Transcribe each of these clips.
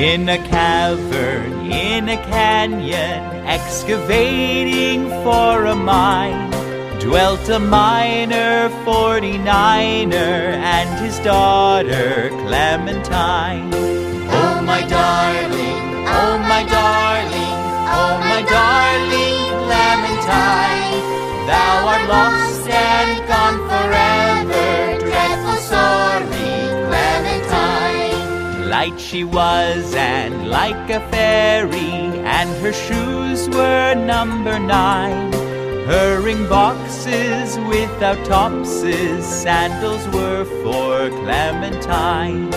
In a cavern, in a canyon, excavating for a mine, dwelt a miner, 49er, and his daughter Clementine. Oh, my darling, oh, my darling, oh, my darling Clementine, thou art lost Light she was and like a fairy, and her shoes were number nine. Her ring boxes without topses, sandals were for Clementine.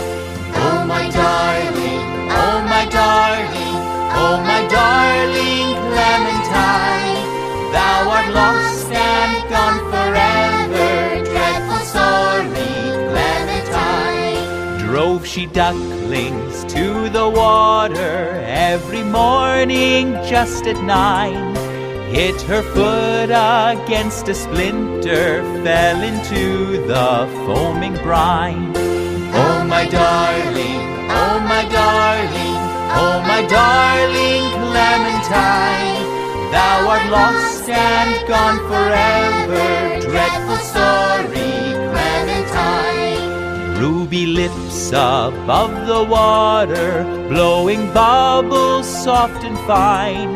She ducklings to the water every morning just at nine. Hit her foot against a splinter, fell into the foaming brine. Oh, my darling, oh, my darling, oh, my darling Clementine, thou art lost and gone forever, lips above the water, blowing bubbles soft and fine.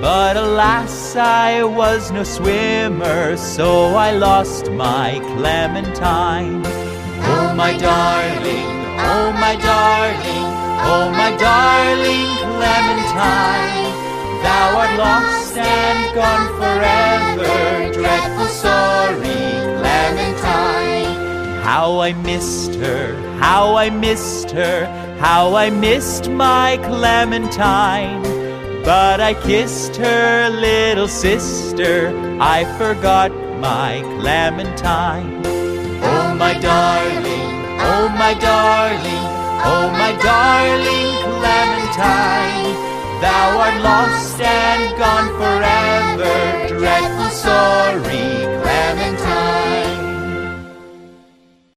But alas, I was no swimmer, so I lost my Clementine. Oh, my darling, oh, my darling, oh, my darling Clementine, thou art lost and gone forever, I missed her, how I missed her, how I missed my Clementine. But I kissed her little sister, I forgot my Clementine. Oh, my darling, oh, my darling, oh, my darling Clementine, thou art lost and gone forever,